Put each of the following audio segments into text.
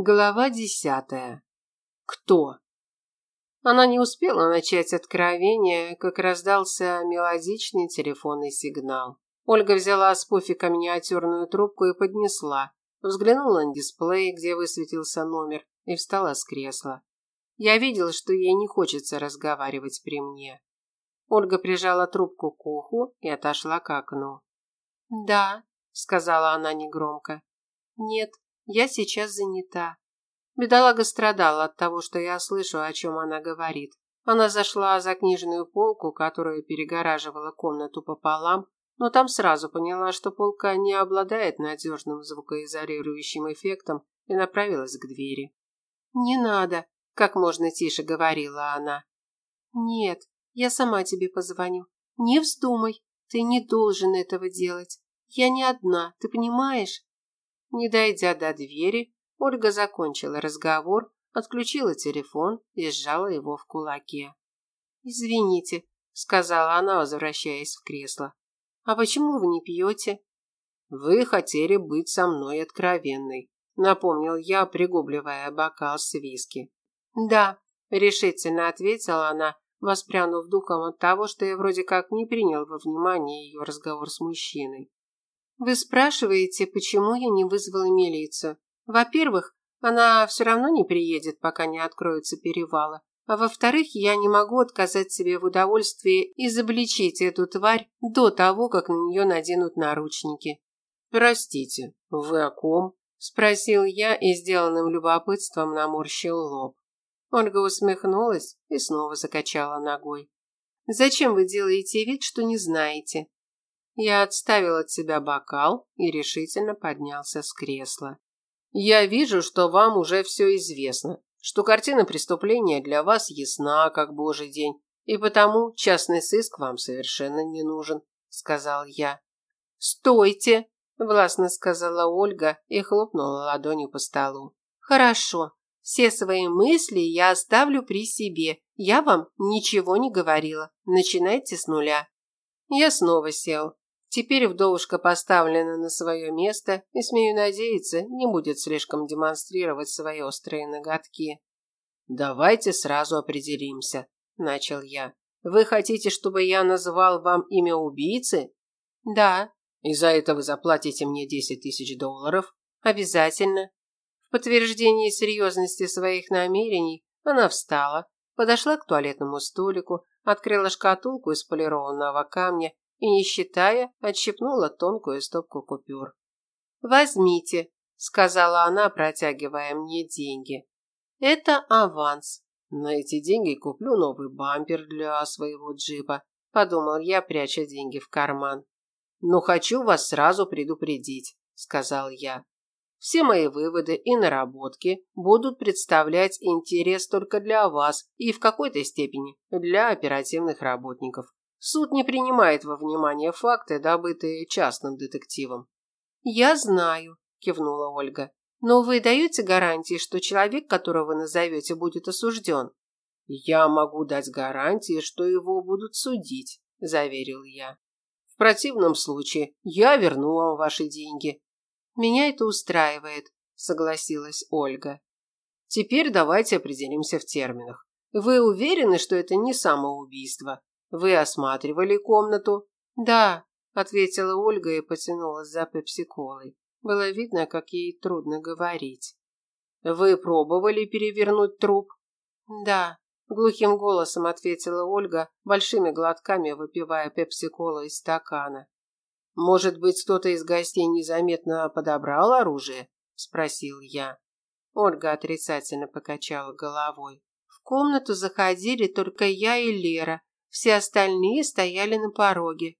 Глава десятая. Кто? Она не успела начать откровение, как раздался мелодичный телефонный сигнал. Ольга взяла с пуфика миниатюрную трубку и поднесла. Взглянула на дисплей, где высветился номер, и встала с кресла. Я видел, что ей не хочется разговаривать при мне. Ольга прижала трубку к уху и отошла к окну. «Да», — сказала она негромко. «Нет, я сейчас занята. Бедолага страдала от того, что я слышу, о чем она говорит. Она зашла за книжную полку, которая перегораживала комнату пополам, но там сразу поняла, что полка не обладает надежным звукоизолирующим эффектом и направилась к двери. «Не надо», – как можно тише говорила она. «Нет, я сама тебе позвоню. Не вздумай, ты не должен этого делать. Я не одна, ты понимаешь?» Не дойдя до двери, Ольга закончила разговор, отключила телефон и сжала его в кулаке. «Извините», – сказала она, возвращаясь в кресло. «А почему вы не пьете?» «Вы хотели быть со мной откровенной», – напомнил я, пригубливая бокал с виски. «Да», – решительно ответила она, воспрянув духом от того, что я вроде как не принял во внимание ее разговор с мужчиной. Вы спрашиваете, почему я не вызвала милицию? Во-первых, она все равно не приедет, пока не откроются перевалы. А во-вторых, я не могу отказать себе в удовольствии изобличить эту тварь до того, как на нее наденут наручники. «Простите, вы о ком?» – спросил я и сделанным любопытством наморщил лоб. Ольга усмехнулась и снова закачала ногой. «Зачем вы делаете вид, что не знаете? Я отставил от себя бокал и решительно поднялся с кресла. Я вижу, что вам уже все известно, что картина преступления для вас ясна, как божий день, и потому частный сыск вам совершенно не нужен, сказал я. Стойте, властно сказала Ольга и хлопнула ладонью по столу. Хорошо. Все свои мысли я оставлю при себе. Я вам ничего не говорила. Начинайте с нуля. Я снова сел. Теперь вдовушка поставлена на свое место и, смею надеяться, не будет слишком демонстрировать свои острые ноготки. «Давайте сразу определимся», – начал я. «Вы хотите, чтобы я назвал вам имя убийцы?» «Да». «И за это вы заплатите мне десять тысяч долларов?» «Обязательно». В подтверждении серьезности своих намерений она встала, подошла к туалетному столику, открыла шкатулку из полированного камня и, не считая, отщипнула тонкую стопку купюр. «Возьмите», – сказала она, протягивая мне деньги. «Это аванс. На эти деньги куплю новый бампер для своего джипа», – подумал я, пряча деньги в карман. «Но хочу вас сразу предупредить», – сказал я. Все мои выводы и наработки будут представлять интерес только для вас и в какой-то степени для оперативных работников. Суд не принимает во внимание факты, добытые частным детективом. Я знаю, кивнула Ольга. Но вы даете гарантии, что человек, которого вы назовете, будет осужден? Я могу дать гарантии, что его будут судить, заверил я. В противном случае я верну вам ваши деньги. Меня это устраивает, согласилась Ольга. Теперь давайте определимся в терминах. Вы уверены, что это не самоубийство? Вы осматривали комнату? Да, ответила Ольга и потянулась за пепси-колой. Было видно, как ей трудно говорить. Вы пробовали перевернуть труп? Да, глухим голосом ответила Ольга, большими глотками выпивая пепси-колу из стакана. Может быть, кто-то из гостей незаметно подобрал оружие? спросил я. Ольга отрицательно покачала головой. В комнату заходили только я и Лера, все остальные стояли на пороге.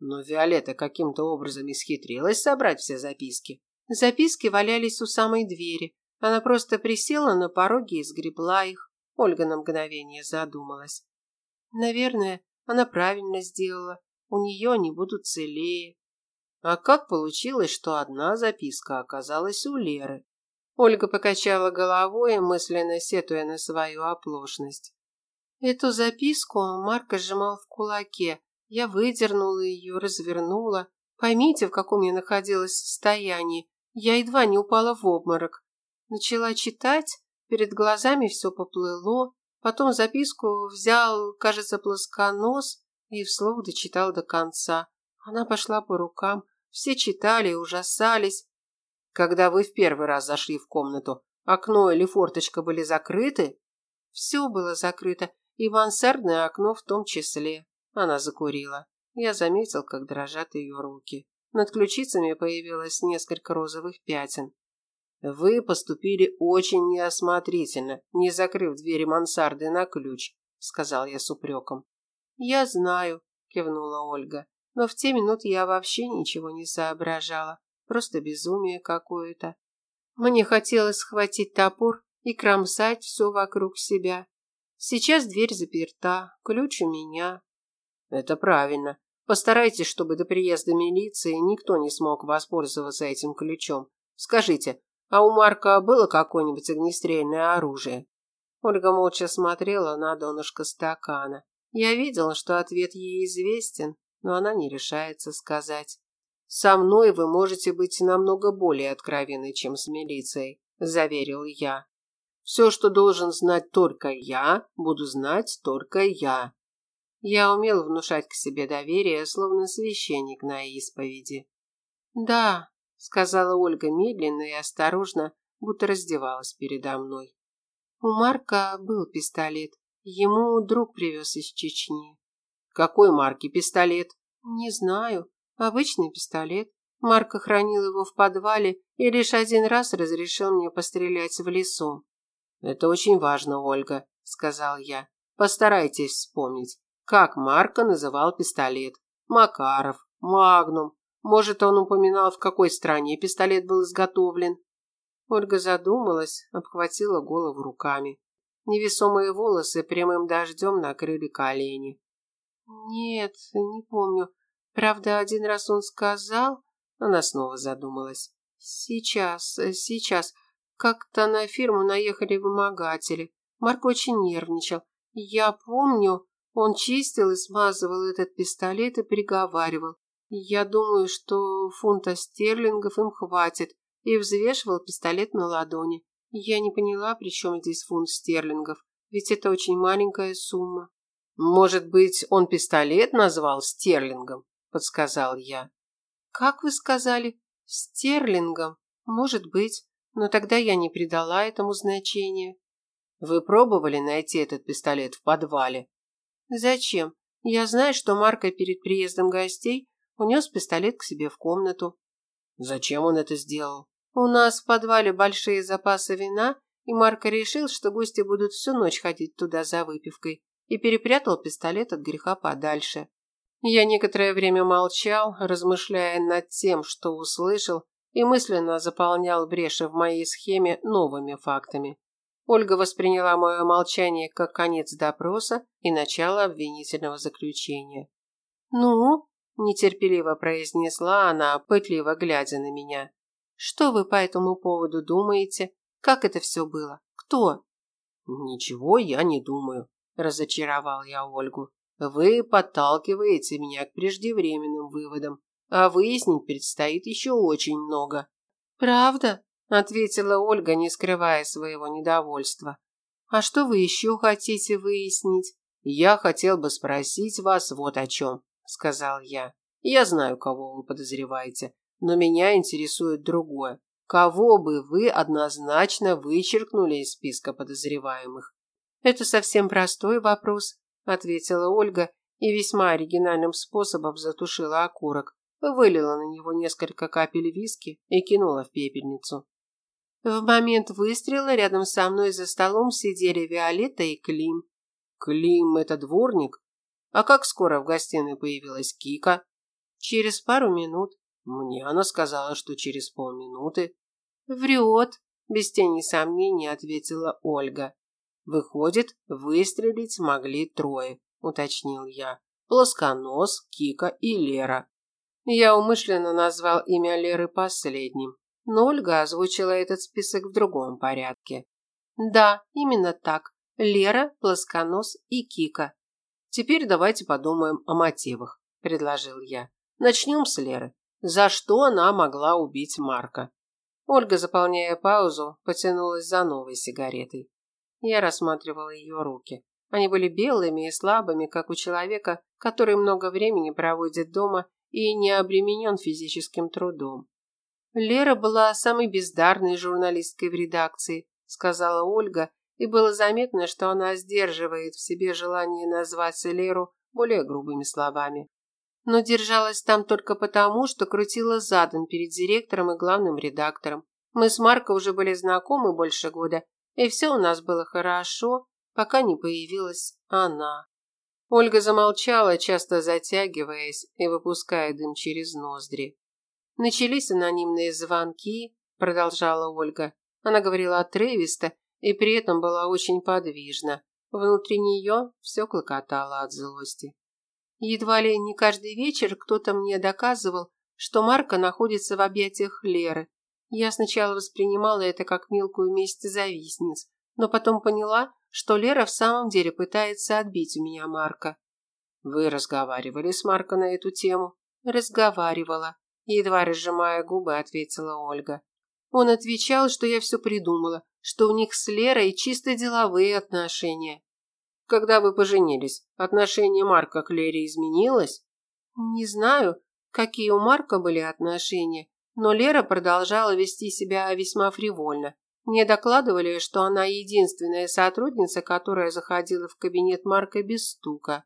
Но Виолетта каким-то образом исхитрилась собрать все записки. Записки валялись у самой двери. Она просто присела на пороге и сгребла их. Ольга на мгновение задумалась. Наверное, она правильно сделала. У нее они будут целее. А как получилось, что одна записка оказалась у Леры? Ольга покачала головой, мысленно сетуя на свою оплошность. Эту записку Марка сжимал в кулаке. Я выдернула ее, развернула. Поймите, в каком я находилась состоянии. Я едва не упала в обморок. Начала читать, перед глазами все поплыло, потом записку взял, кажется, плосконос и вслух дочитал до конца. Она пошла по рукам, все читали и ужасались. Когда вы в первый раз зашли в комнату, окно или форточка были закрыты? Все было закрыто, и мансардное окно в том числе. Она закурила. Я заметил, как дрожат ее руки. Над ключицами появилось несколько розовых пятен. Вы поступили очень неосмотрительно, не закрыв двери мансарды на ключ, сказал я с упреком. Я знаю, кивнула Ольга. Но в те минуты я вообще ничего не соображала. Просто безумие какое-то. Мне хотелось схватить топор и кромсать все вокруг себя. Сейчас дверь заперта, ключ у меня. Это правильно. Постарайтесь, чтобы до приезда милиции никто не смог воспользоваться этим ключом. Скажите, а у Марка было какое-нибудь огнестрельное оружие? Ольга молча смотрела на донышко стакана. Я видела, что ответ ей известен, но она не решается сказать. Со мной вы можете быть намного более откровенны, чем с милицией, заверил я. Все, что должен знать только я, буду знать только я. Я умел внушать к себе доверие, словно священник на исповеди. «Да», — сказала Ольга медленно и осторожно, будто раздевалась передо мной. «У Марка был пистолет. Ему друг привез из Чечни». «Какой марки пистолет?» «Не знаю. Обычный пистолет. Марка хранил его в подвале и лишь один раз разрешил мне пострелять в лесу». «Это очень важно, Ольга», — сказал я. «Постарайтесь вспомнить. Как Марко называл пистолет? Макаров, Магнум. Может, он упоминал, в какой стране пистолет был изготовлен? Ольга задумалась, обхватила голову руками. Невесомые волосы прямым дождем накрыли колени. Нет, не помню. Правда, один раз он сказал... Она снова задумалась. Сейчас, сейчас. Как-то на фирму наехали вымогатели. Марк очень нервничал. Я помню... Он чистил и смазывал этот пистолет и приговаривал. Я думаю, что фунта стерлингов им хватит, и взвешивал пистолет на ладони. Я не поняла, при чем здесь фунт стерлингов, ведь это очень маленькая сумма. Может быть, он пистолет назвал стерлингом, подсказал я. Как вы сказали? Стерлингом? Может быть, но тогда я не придала этому значения. Вы пробовали найти этот пистолет в подвале? Зачем? Я знаю, что Марко перед приездом гостей унес пистолет к себе в комнату. Зачем он это сделал? У нас в подвале большие запасы вина, и Марко решил, что гости будут всю ночь ходить туда за выпивкой, и перепрятал пистолет от греха подальше. Я некоторое время молчал, размышляя над тем, что услышал, и мысленно заполнял бреши в моей схеме новыми фактами. Ольга восприняла мое молчание как конец допроса и начало обвинительного заключения. «Ну?» – нетерпеливо произнесла она, пытливо глядя на меня. «Что вы по этому поводу думаете? Как это все было? Кто?» «Ничего я не думаю», – разочаровал я Ольгу. «Вы подталкиваете меня к преждевременным выводам, а выяснить предстоит еще очень много». «Правда?» ответила Ольга, не скрывая своего недовольства. А что вы еще хотите выяснить? Я хотел бы спросить вас вот о чем, сказал я. Я знаю, кого вы подозреваете, но меня интересует другое. Кого бы вы однозначно вычеркнули из списка подозреваемых? Это совсем простой вопрос, ответила Ольга и весьма оригинальным способом затушила окурок, вылила на него несколько капель виски и кинула в пепельницу. В момент выстрела рядом со мной за столом сидели Виолетта и Клим. Клим – это дворник? А как скоро в гостиной появилась Кика? Через пару минут. Мне она сказала, что через полминуты. Врет, без тени сомнений ответила Ольга. Выходит, выстрелить могли трое, уточнил я. Плосконос, Кика и Лера. Я умышленно назвал имя Леры последним но Ольга озвучила этот список в другом порядке. Да, именно так. Лера, Плосконос и Кика. Теперь давайте подумаем о мотивах, предложил я. Начнем с Леры. За что она могла убить Марка? Ольга, заполняя паузу, потянулась за новой сигаретой. Я рассматривала ее руки. Они были белыми и слабыми, как у человека, который много времени проводит дома и не обременен физическим трудом. Лера была самой бездарной журналисткой в редакции, сказала Ольга, и было заметно, что она сдерживает в себе желание назвать Леру более грубыми словами. Но держалась там только потому, что крутила задом перед директором и главным редактором. Мы с Марко уже были знакомы больше года, и все у нас было хорошо, пока не появилась она. Ольга замолчала, часто затягиваясь и выпуская дым через ноздри. Начались анонимные звонки, продолжала Ольга. Она говорила отрывисто и при этом была очень подвижна. Внутри нее все клокотало от злости. Едва ли не каждый вечер кто-то мне доказывал, что Марка находится в объятиях Леры. Я сначала воспринимала это как мелкую месть завистниц, но потом поняла, что Лера в самом деле пытается отбить у меня Марка. Вы разговаривали с Марко на эту тему? Разговаривала, едва разжимая губы, ответила Ольга. Он отвечал, что я все придумала, что у них с Лерой чисто деловые отношения. Когда вы поженились, отношение Марка к Лере изменилось? Не знаю, какие у Марка были отношения, но Лера продолжала вести себя весьма фривольно. Мне докладывали, что она единственная сотрудница, которая заходила в кабинет Марка без стука.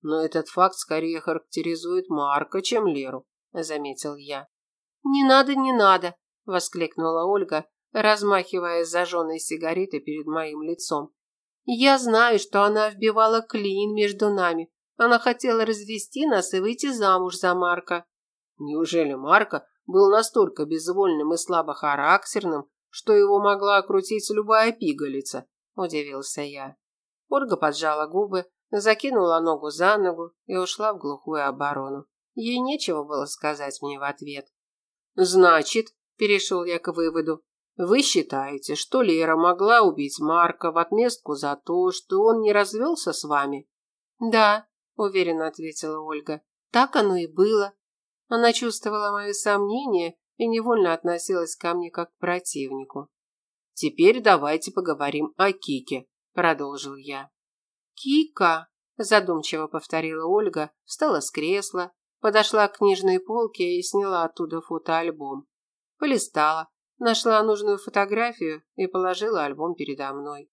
Но этот факт скорее характеризует Марка, чем Леру, заметил я. Не надо, не надо, воскликнула Ольга, размахивая зажженной сигаретой перед моим лицом. Я знаю, что она вбивала клин между нами. Она хотела развести нас и выйти замуж за Марка. Неужели Марка был настолько безвольным и слабохарактерным, что его могла окрутить любая пигалица? Удивился я. Ольга поджала губы, закинула ногу за ногу и ушла в глухую оборону. Ей нечего было сказать мне в ответ. «Значит», – перешел я к выводу, вы считаете, что Лера могла убить Марка в отместку за то, что он не развелся с вами? Да, уверенно ответила Ольга. Так оно и было. Она чувствовала мои сомнения и невольно относилась ко мне как к противнику. Теперь давайте поговорим о Кике, продолжил я. Кика, задумчиво повторила Ольга, встала с кресла, подошла к книжной полке и сняла оттуда фотоальбом. Полистала, Нашла нужную фотографию и положила альбом передо мной.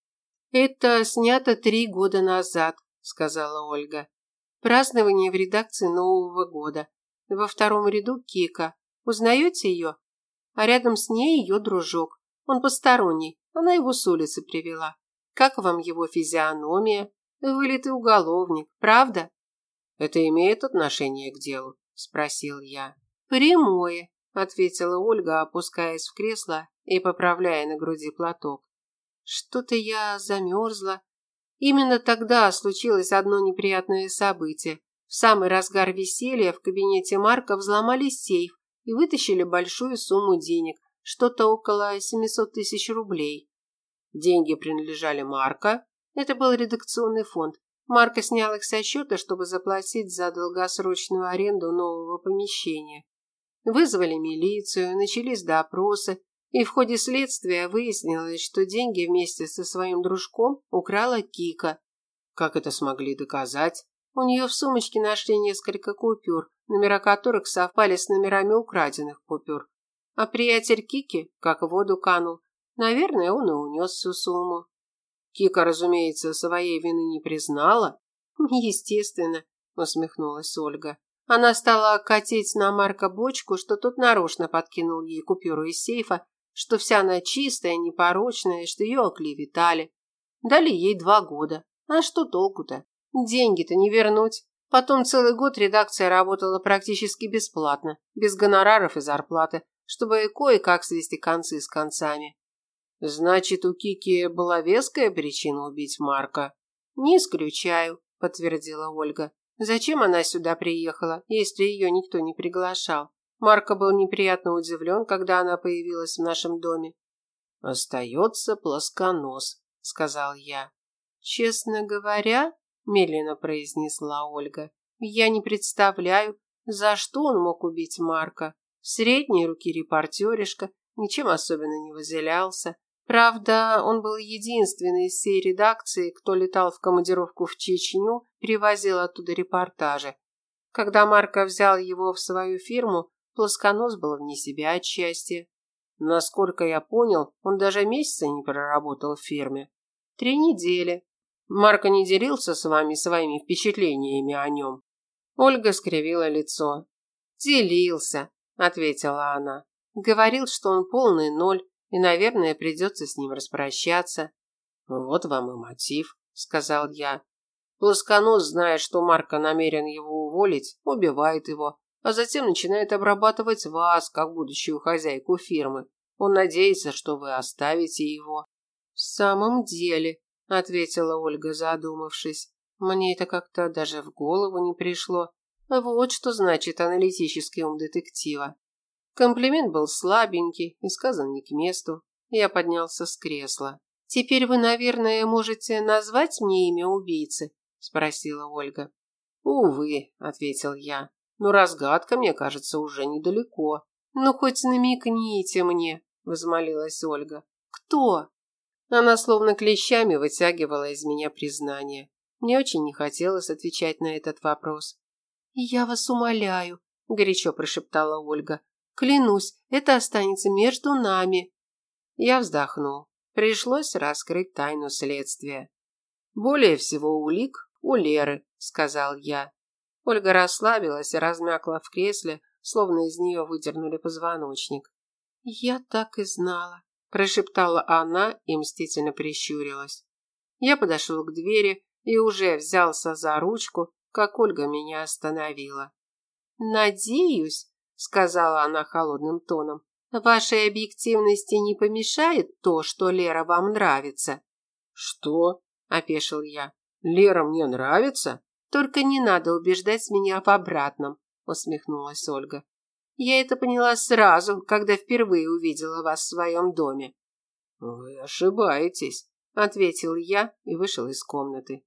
«Это снято три года назад», – сказала Ольга. «Празднование в редакции Нового года. Во втором ряду Кика. Узнаете ее? А рядом с ней ее дружок. Он посторонний. Она его с улицы привела. Как вам его физиономия? Вылитый уголовник, правда?» «Это имеет отношение к делу?» – спросил я. «Прямое ответила Ольга, опускаясь в кресло и поправляя на груди платок. Что-то я замерзла. Именно тогда случилось одно неприятное событие. В самый разгар веселья в кабинете Марка взломали сейф и вытащили большую сумму денег, что-то около 700 тысяч рублей. Деньги принадлежали Марка. Это был редакционный фонд. Марка снял их со счета, чтобы заплатить за долгосрочную аренду нового помещения. Вызвали милицию, начались допросы, и в ходе следствия выяснилось, что деньги вместе со своим дружком украла Кика. Как это смогли доказать? У нее в сумочке нашли несколько купюр, номера которых совпали с номерами украденных купюр. А приятель Кики как в воду канул. Наверное, он и унес всю сумму. Кика, разумеется, своей вины не признала. Естественно, усмехнулась Ольга. Она стала катить на Марка бочку, что тот нарочно подкинул ей купюру из сейфа, что вся она чистая, непорочная, что ее оклеветали. Дали ей два года. А что толку-то? Деньги-то не вернуть. Потом целый год редакция работала практически бесплатно, без гонораров и зарплаты, чтобы кое-как свести концы с концами. Значит, у Кики была веская причина убить Марка? Не исключаю, подтвердила Ольга. Зачем она сюда приехала, если ее никто не приглашал? Марко был неприятно удивлен, когда она появилась в нашем доме. «Остается плосконос», — сказал я. «Честно говоря», — медленно произнесла Ольга, «я не представляю, за что он мог убить Марка. Средней руки репортеришка, ничем особенно не выделялся. Правда, он был единственный из всей редакции, кто летал в командировку в Чечню, перевозил оттуда репортажи. Когда Марко взял его в свою фирму, Плосконос был вне себя от счастья. Насколько я понял, он даже месяца не проработал в фирме. Три недели. Марко не делился с вами своими впечатлениями о нем. Ольга скривила лицо. «Делился», – ответила она. «Говорил, что он полный ноль, и, наверное, придется с ним распрощаться». «Вот вам и мотив», – сказал я. Плосконос, зная, что Марко намерен его уволить, убивает его, а затем начинает обрабатывать вас, как будущую хозяйку фирмы. Он надеется, что вы оставите его. В самом деле, ответила Ольга, задумавшись. Мне это как-то даже в голову не пришло. Вот что значит аналитический ум детектива. Комплимент был слабенький и сказан не к месту. Я поднялся с кресла. Теперь вы, наверное, можете назвать мне имя убийцы, спросила Ольга. Увы, ответил я. Но разгадка, мне кажется, уже недалеко. Ну хоть намекните мне, возмолилась Ольга. Кто? Она словно клещами вытягивала из меня признание. Мне очень не хотелось отвечать на этот вопрос. «Я вас умоляю», – горячо прошептала Ольга. «Клянусь, это останется между нами». Я вздохнул. Пришлось раскрыть тайну следствия. «Более всего улик у Леры», – сказал я. Ольга расслабилась и размякла в кресле, словно из нее выдернули позвоночник. «Я так и знала», – прошептала она и мстительно прищурилась. Я подошел к двери и уже взялся за ручку, как Ольга меня остановила. «Надеюсь», – сказала она холодным тоном, – «вашей объективности не помешает то, что Лера вам нравится». «Что?» – опешил я. «Лера мне нравится?» «Только не надо убеждать меня в обратном», – усмехнулась Ольга. «Я это поняла сразу, когда впервые увидела вас в своем доме». «Вы ошибаетесь», – ответил я и вышел из комнаты.